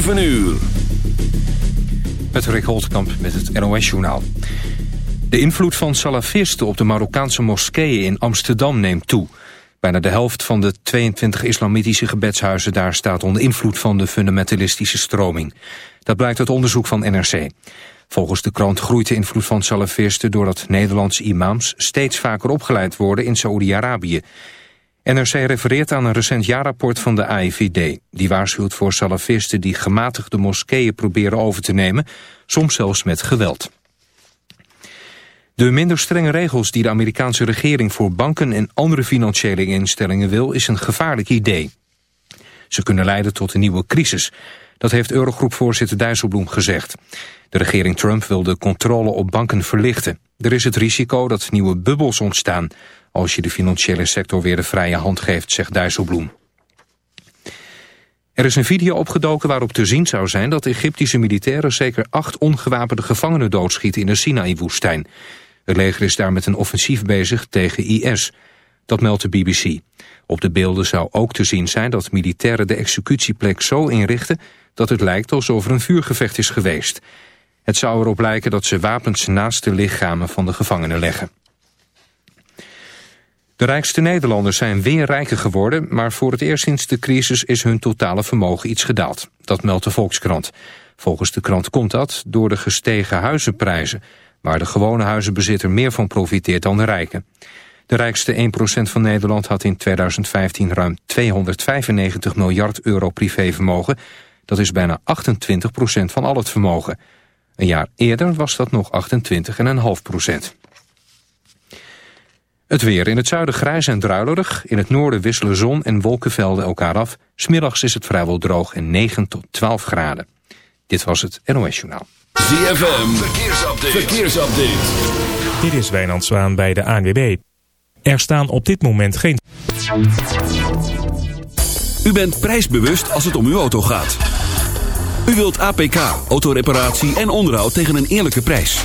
7 uur. Patrick Holtkamp met het NOS-journaal. De invloed van salafisten op de Marokkaanse moskeeën in Amsterdam neemt toe. Bijna de helft van de 22 islamitische gebedshuizen daar staat onder invloed van de fundamentalistische stroming. Dat blijkt uit onderzoek van NRC. Volgens de krant groeit de invloed van salafisten doordat Nederlandse imams steeds vaker opgeleid worden in Saoedi-Arabië. NRC refereert aan een recent jaarrapport van de AIVD. Die waarschuwt voor salafisten die gematigde moskeeën proberen over te nemen, soms zelfs met geweld. De minder strenge regels die de Amerikaanse regering voor banken en andere financiële instellingen wil, is een gevaarlijk idee. Ze kunnen leiden tot een nieuwe crisis. Dat heeft Eurogroepvoorzitter Dijsselbloem gezegd. De regering Trump wil de controle op banken verlichten. Er is het risico dat nieuwe bubbels ontstaan als je de financiële sector weer de vrije hand geeft, zegt Dijsselbloem. Er is een video opgedoken waarop te zien zou zijn dat Egyptische militairen zeker acht ongewapende gevangenen doodschieten in de Sinaï-woestijn. Het leger is daar met een offensief bezig tegen IS. Dat meldt de BBC. Op de beelden zou ook te zien zijn dat militairen de executieplek zo inrichten dat het lijkt alsof er een vuurgevecht is geweest. Het zou erop lijken dat ze wapens naast de lichamen van de gevangenen leggen. De rijkste Nederlanders zijn weer rijker geworden... maar voor het eerst sinds de crisis is hun totale vermogen iets gedaald. Dat meldt de Volkskrant. Volgens de krant komt dat door de gestegen huizenprijzen... waar de gewone huizenbezitter meer van profiteert dan de rijken. De rijkste 1% van Nederland had in 2015 ruim 295 miljard euro privévermogen. Dat is bijna 28% van al het vermogen. Een jaar eerder was dat nog 28,5%. Het weer in het zuiden grijs en druilerig. In het noorden wisselen zon en wolkenvelden elkaar af. Smiddags is het vrijwel droog en 9 tot 12 graden. Dit was het NOS Journaal. ZFM, verkeersupdate. verkeersupdate. Dit is Wijnand Zwaan bij de ANWB. Er staan op dit moment geen... U bent prijsbewust als het om uw auto gaat. U wilt APK, autoreparatie en onderhoud tegen een eerlijke prijs.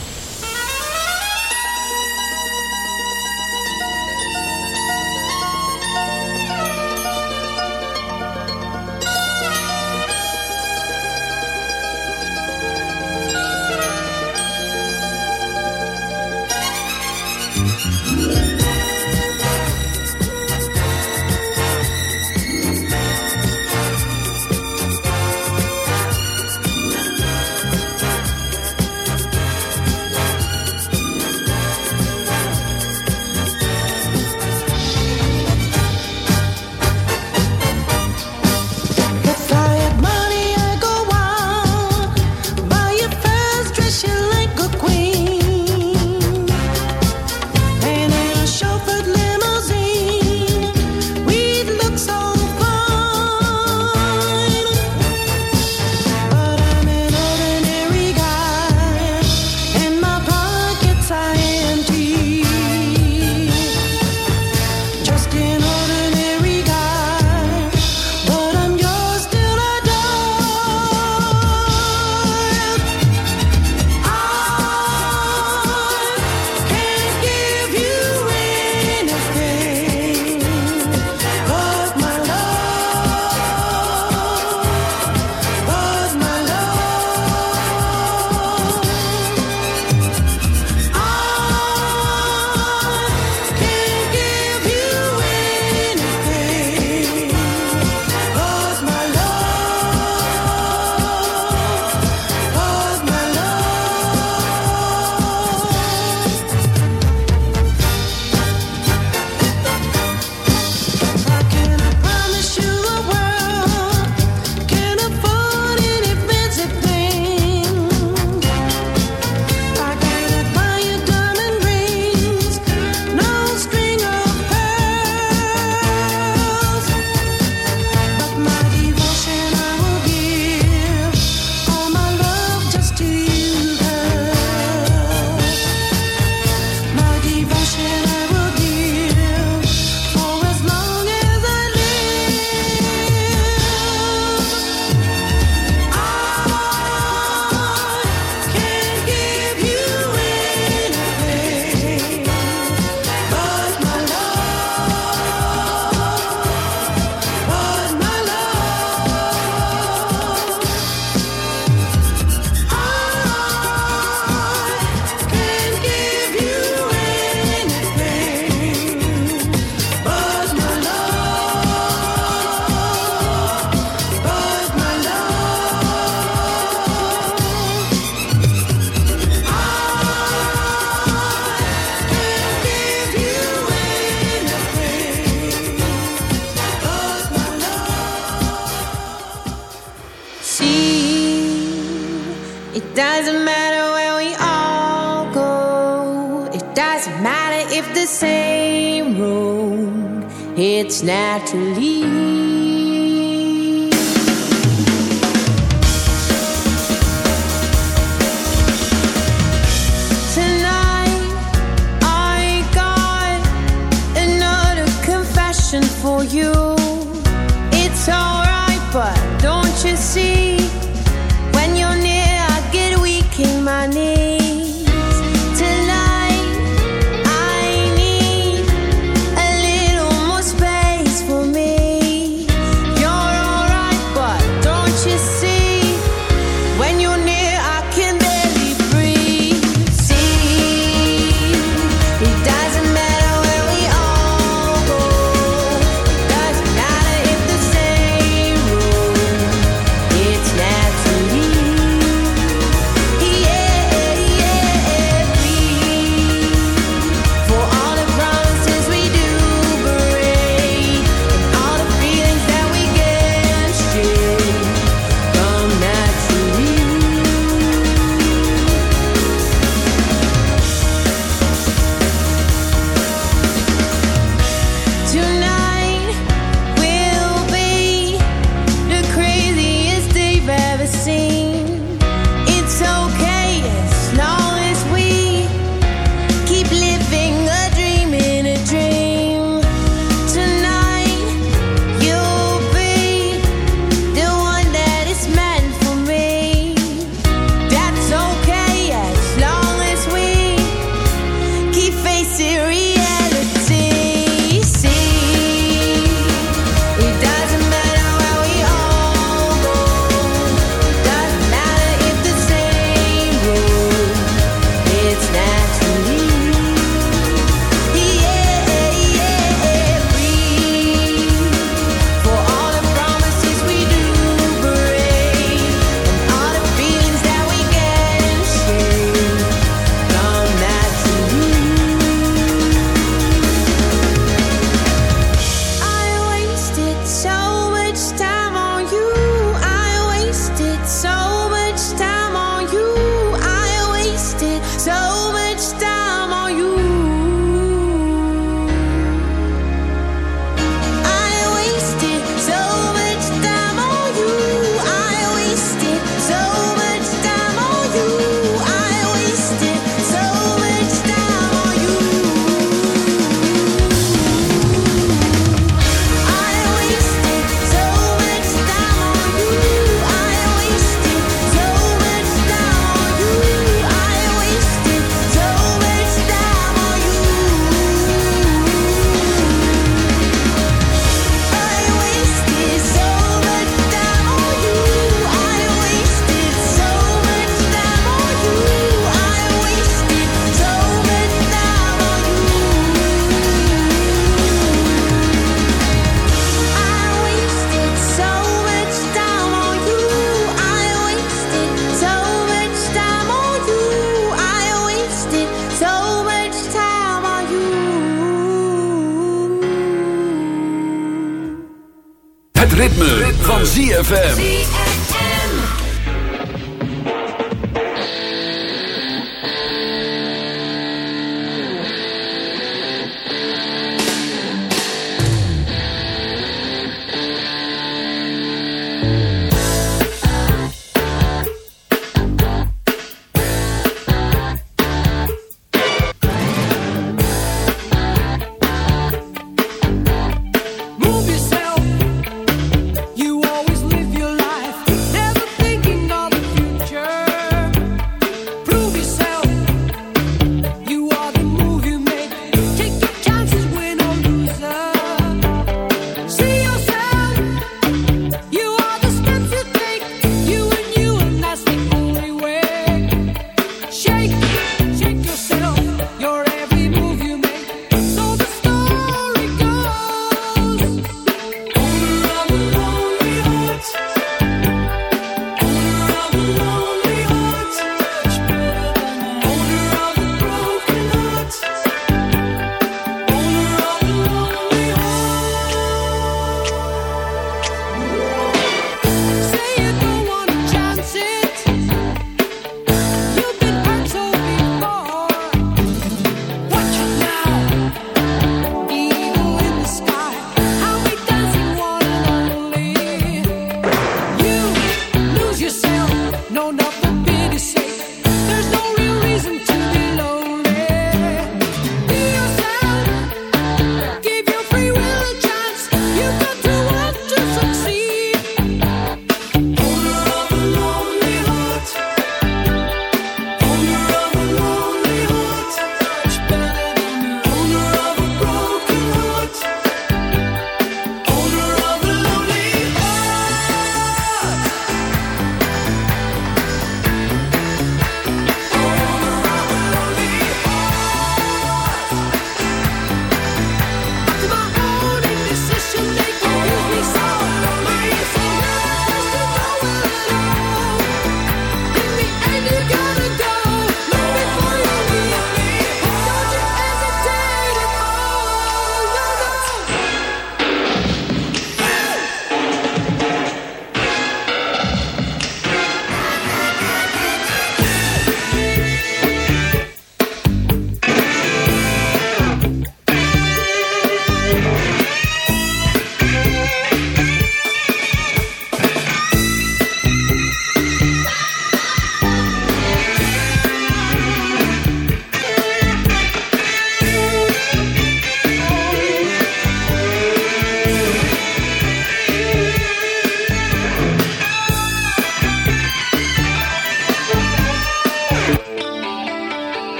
ZFM.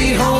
Sweet Home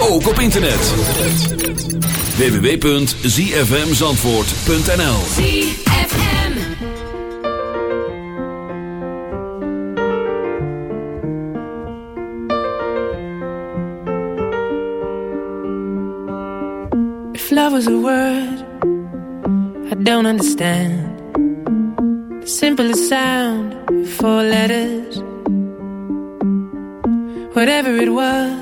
ook op internet. www.zfmzandvoort.nl ZFM If love was a word I don't understand. The simplest sound Four letters. Whatever it was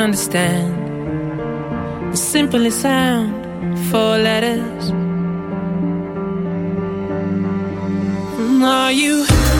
don't understand. The simplest sound, four letters. Are you?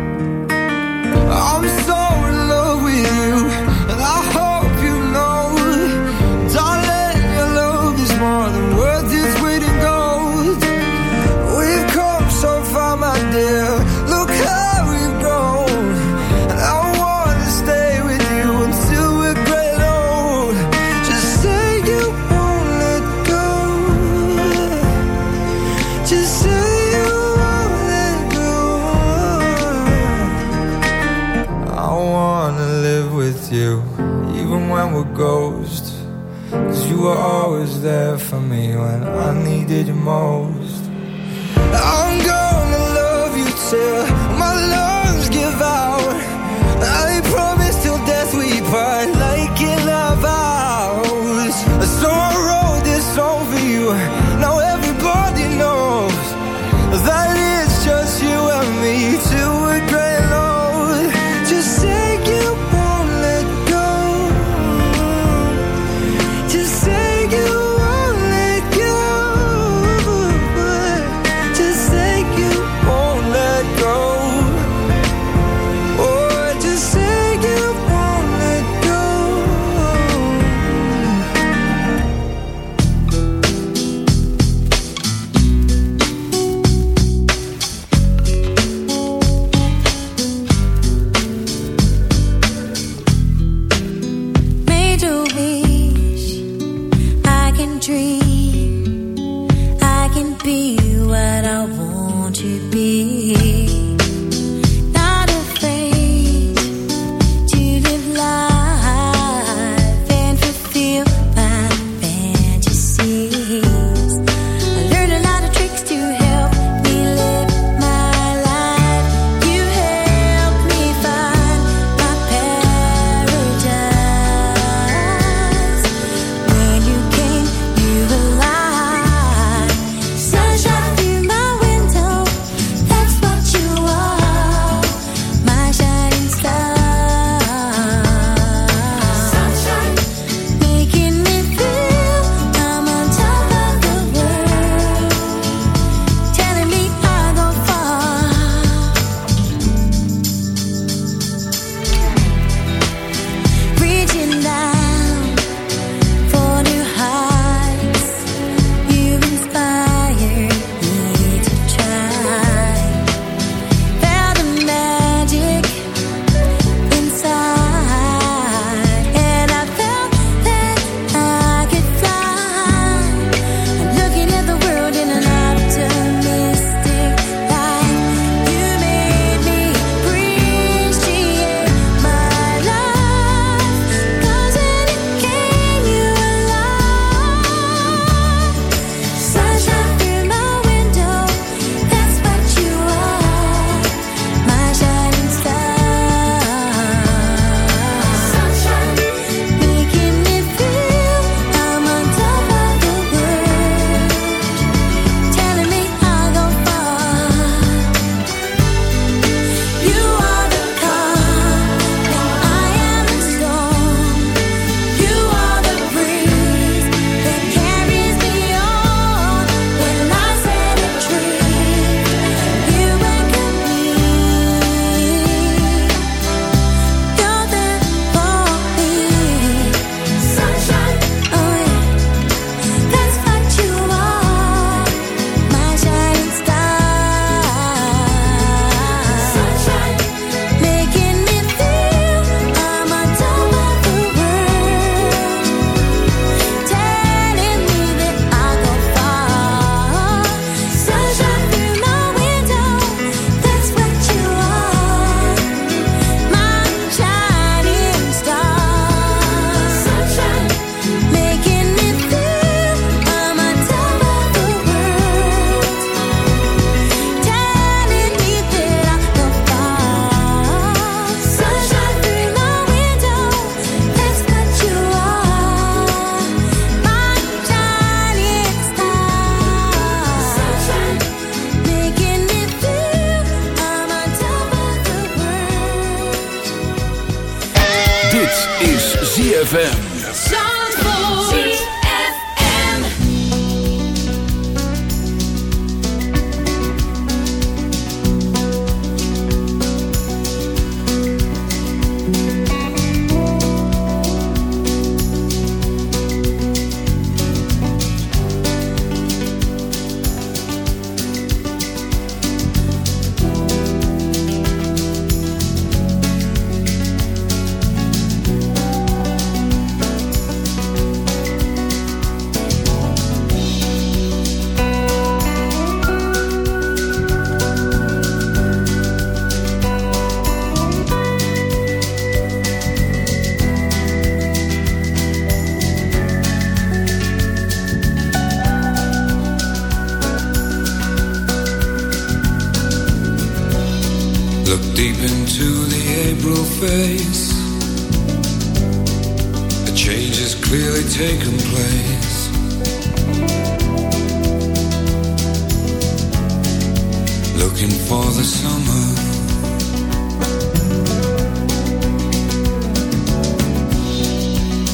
You, even when we're ghosts. Cause you were always there for me when I needed you most. I'm gonna love you till my lungs give out. I promise till death we part,